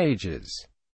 Ages.